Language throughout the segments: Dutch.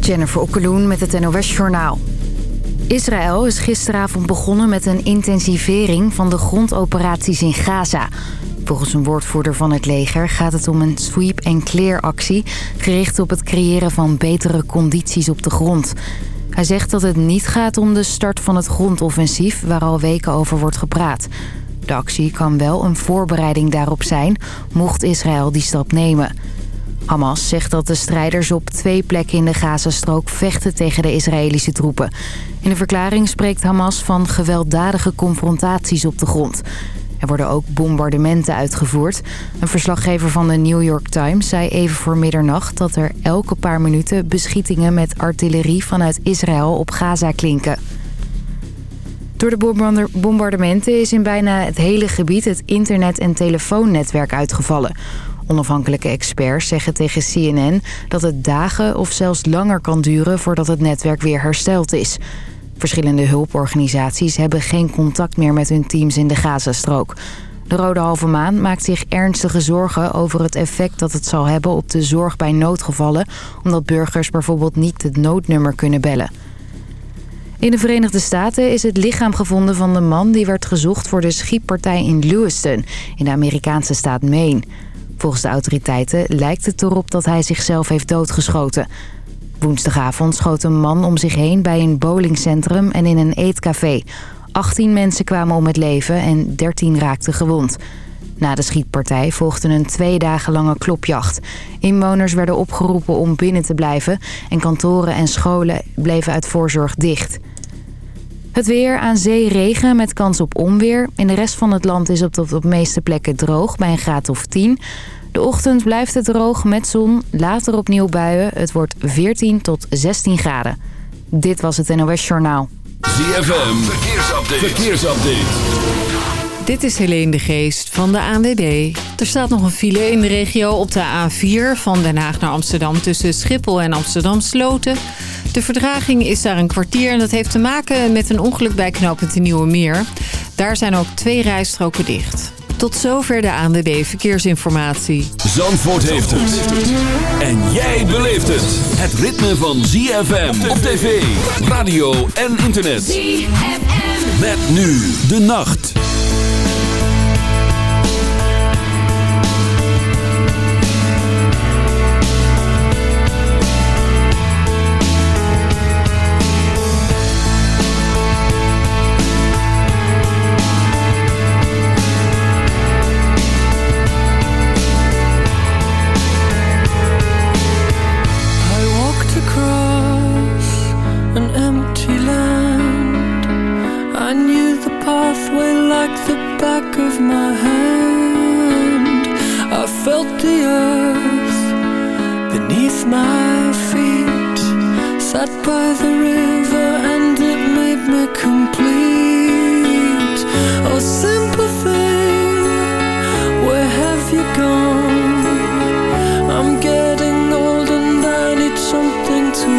Jennifer Okkeloen met het NOS Journaal. Israël is gisteravond begonnen met een intensivering van de grondoperaties in Gaza. Volgens een woordvoerder van het leger gaat het om een sweep-and-clear actie... gericht op het creëren van betere condities op de grond. Hij zegt dat het niet gaat om de start van het grondoffensief... waar al weken over wordt gepraat. De actie kan wel een voorbereiding daarop zijn, mocht Israël die stap nemen... Hamas zegt dat de strijders op twee plekken in de Gazastrook vechten tegen de Israëlische troepen. In de verklaring spreekt Hamas van gewelddadige confrontaties op de grond. Er worden ook bombardementen uitgevoerd. Een verslaggever van de New York Times zei even voor middernacht... dat er elke paar minuten beschietingen met artillerie vanuit Israël op Gaza klinken. Door de bombardementen is in bijna het hele gebied het internet- en telefoonnetwerk uitgevallen. Onafhankelijke experts zeggen tegen CNN dat het dagen of zelfs langer kan duren voordat het netwerk weer hersteld is. Verschillende hulporganisaties hebben geen contact meer met hun teams in de Gazastrook. De Rode Halve Maan maakt zich ernstige zorgen over het effect dat het zal hebben op de zorg bij noodgevallen... omdat burgers bijvoorbeeld niet het noodnummer kunnen bellen. In de Verenigde Staten is het lichaam gevonden van de man die werd gezocht voor de schietpartij in Lewiston in de Amerikaanse staat Maine. Volgens de autoriteiten lijkt het erop dat hij zichzelf heeft doodgeschoten. Woensdagavond schoot een man om zich heen bij een bowlingcentrum en in een eetcafé. 18 mensen kwamen om het leven en 13 raakten gewond. Na de schietpartij volgde een twee dagen lange klopjacht. Inwoners werden opgeroepen om binnen te blijven... en kantoren en scholen bleven uit voorzorg dicht. Het weer aan zee regen met kans op onweer. In de rest van het land is het op de meeste plekken droog bij een graad of 10. De ochtend blijft het droog met zon. Later opnieuw buien. Het wordt 14 tot 16 graden. Dit was het NOS Journaal. ZFM, verkeersupdate. verkeersupdate. Dit is Helene de Geest van de ANWB. Er staat nog een file in de regio op de A4 van Den Haag naar Amsterdam... tussen Schiphol en Amsterdam Sloten... De verdraging is daar een kwartier en dat heeft te maken met een ongeluk bij knooppunt de Nieuwe Meer. Daar zijn ook twee rijstroken dicht. Tot zover de ANWB Verkeersinformatie. Zandvoort heeft het. En jij beleeft het. Het ritme van ZFM op tv, radio en internet. ZFM. Met nu de nacht. Sat by the river and it made me complete Oh simple thing, where have you gone? I'm getting old and I need something to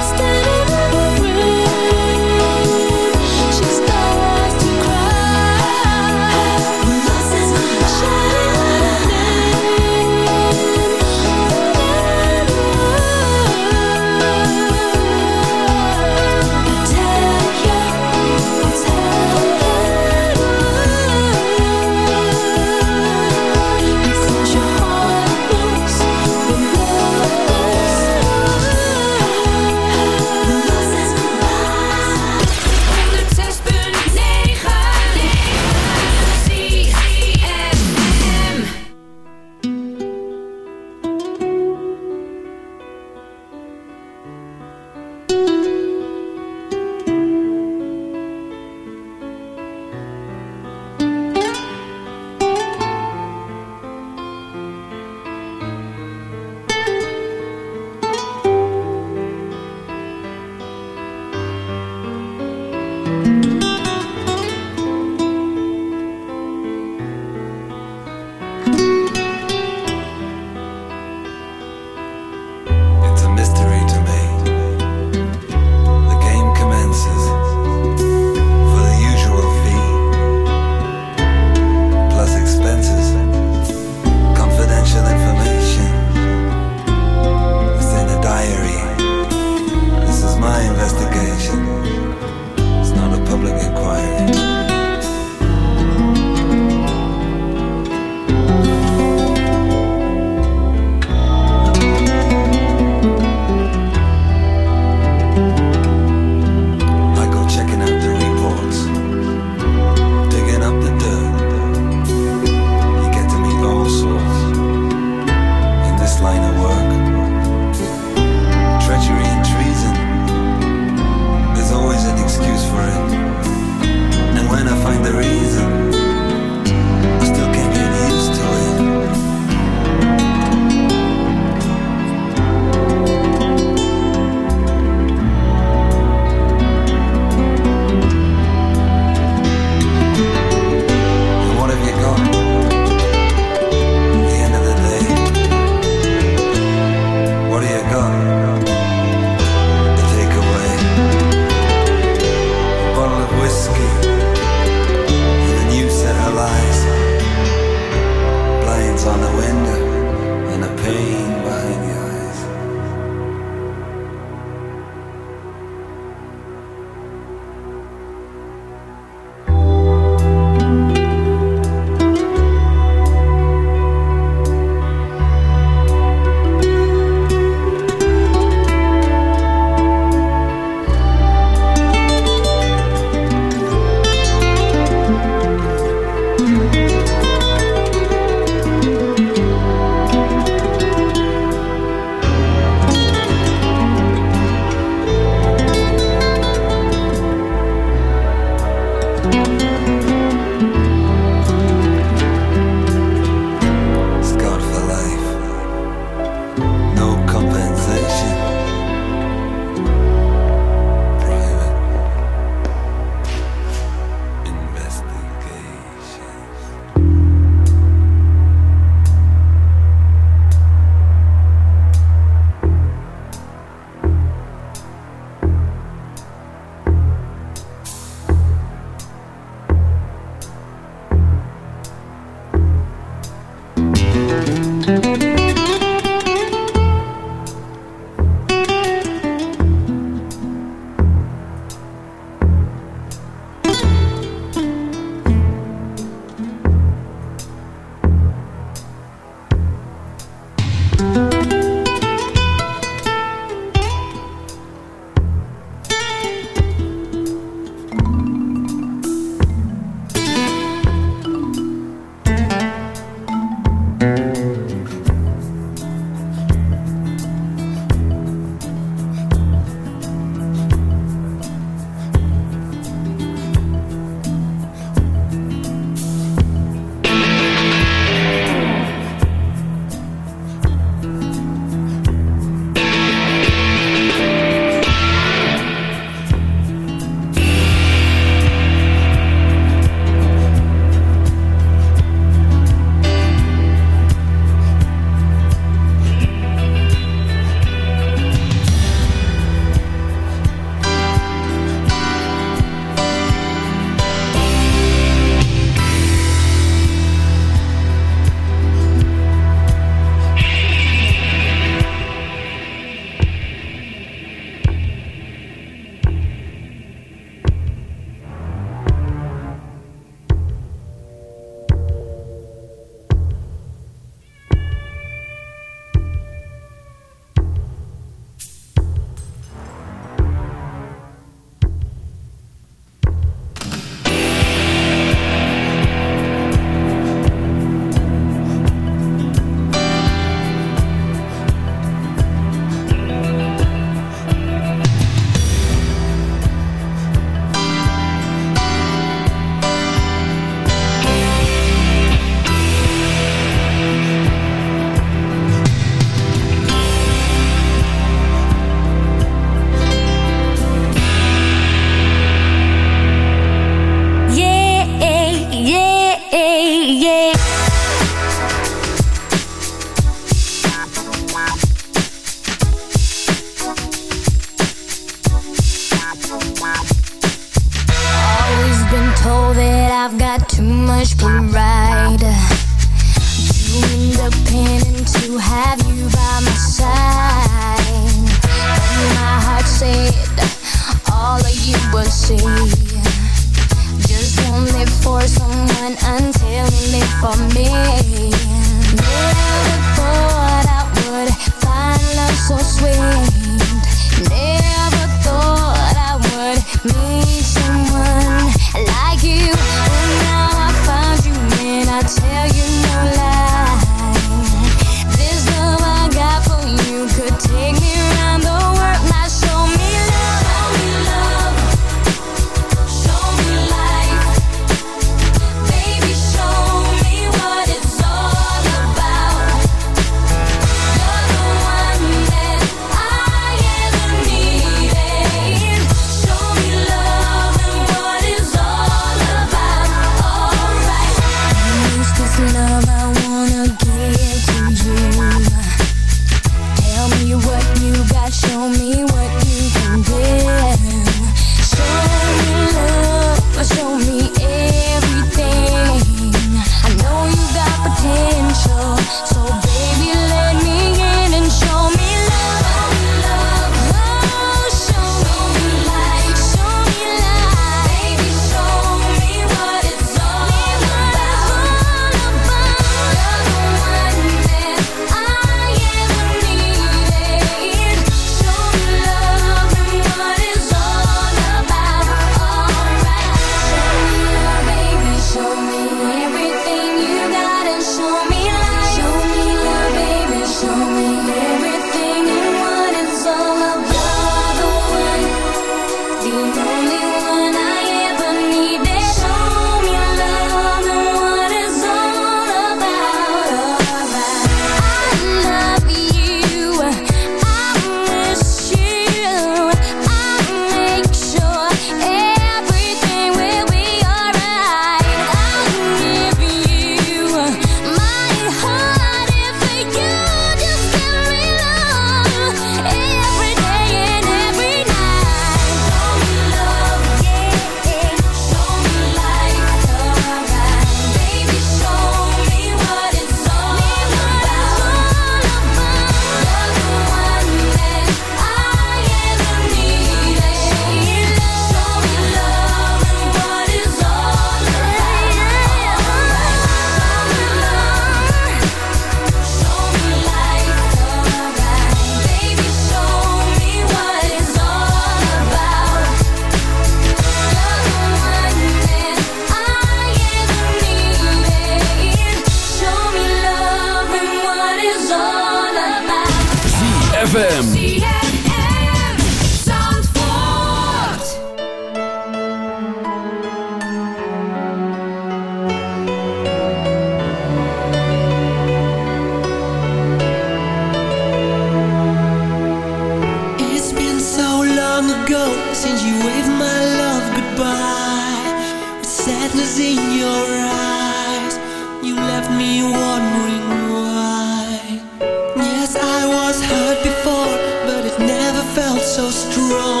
so strong.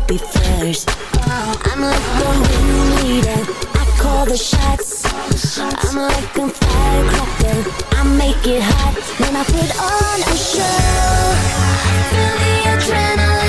puppy first. I'm like the leader. I call the shots. I'm like a firecracker. I make it hot When I put on a show. Feel the adrenaline.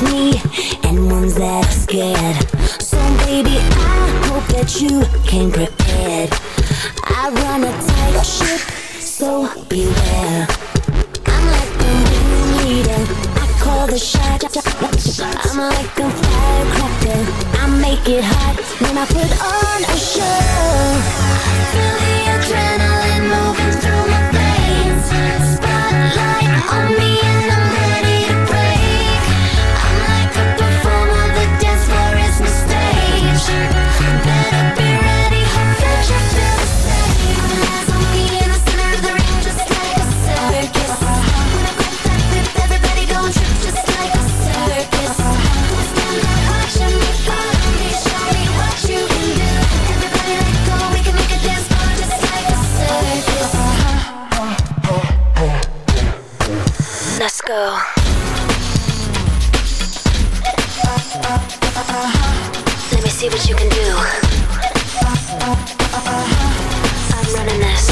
me and ones that are scared. So baby, I hope that you came prepared. I run a tight ship, so beware. I'm like the ringleader, I call the shots. I'm like a firecracker, I make it hot when I put on a show. go. Let me see what you can do. I'm running this.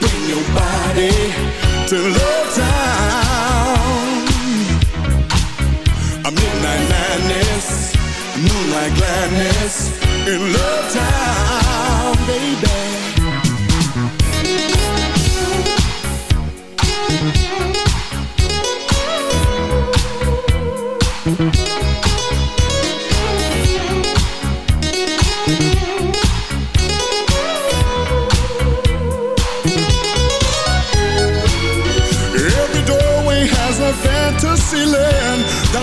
Bring your body to Love. A midnight madness, moonlight gladness in Love Town,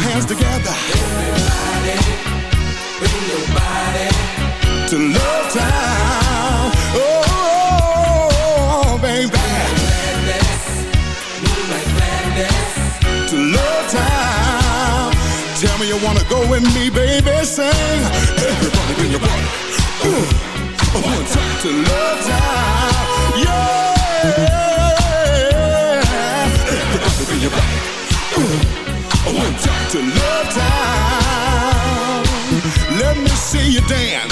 Hands together. Everybody, bring your body to Love Town. Oh, oh, oh, baby. To Love Town. Tell me you wanna go with me, baby. Sing. Everybody, bring your body. Ooh. One time to Love Town. Yeah. Everybody, bring your body. Ooh. One time to Love Town. Let me see you dance.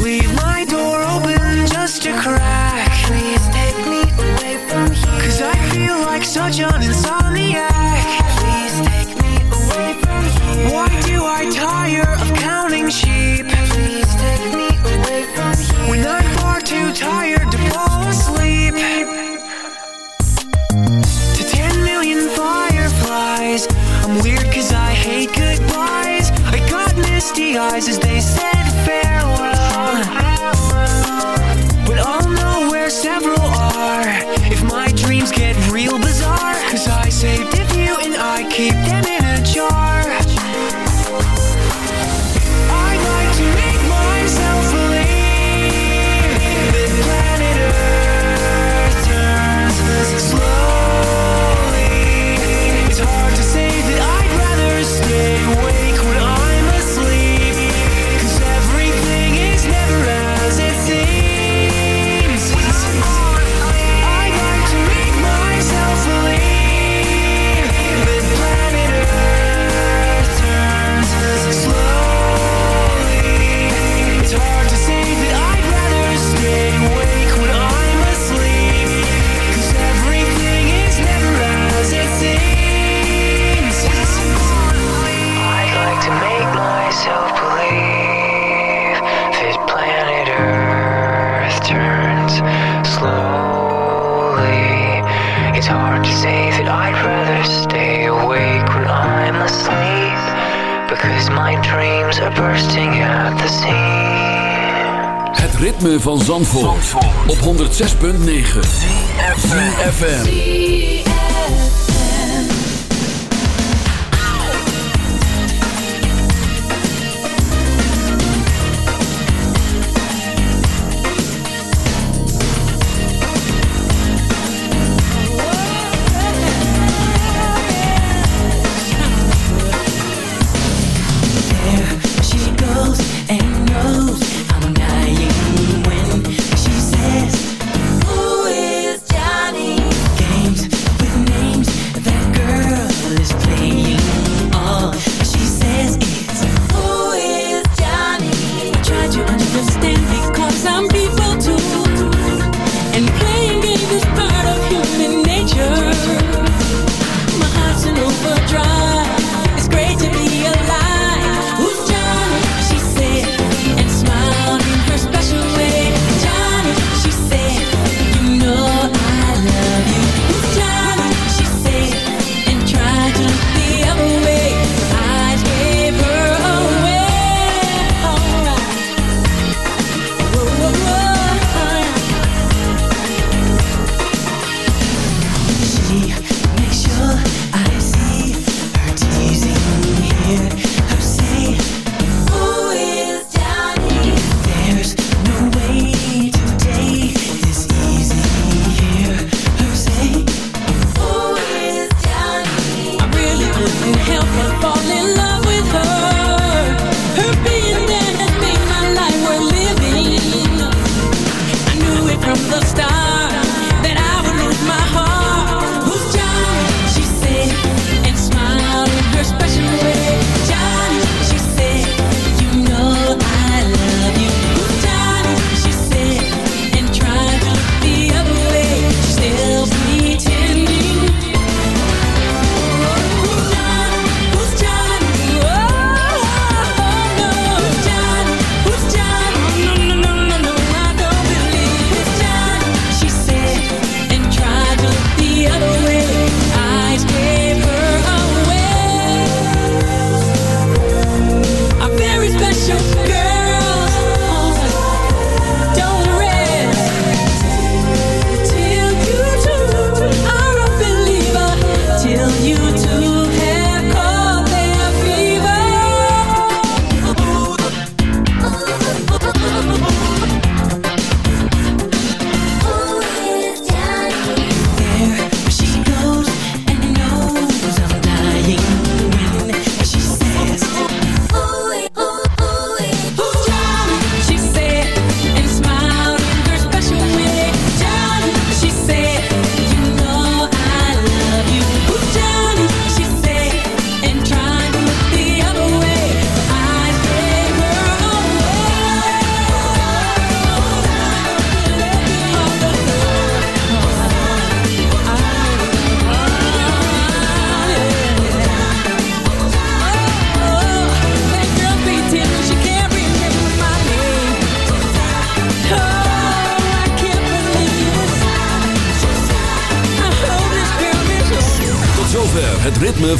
Leave my door open just a crack. Please take me away from here. Cause I feel like such an insomniac. Please take me away from here. Why do I tire of counting sheep? Please take me away from here. When I'm far too tired to fall asleep. To 10 million fireflies. I'm weird cause I hate goodbyes. I got misty eyes as they said farewell keep them in rather stay awake when I'm asleep because my dreams are bursting at the seams. Het ritme van Zandvoort, Zandvoort. op 106.9 FM.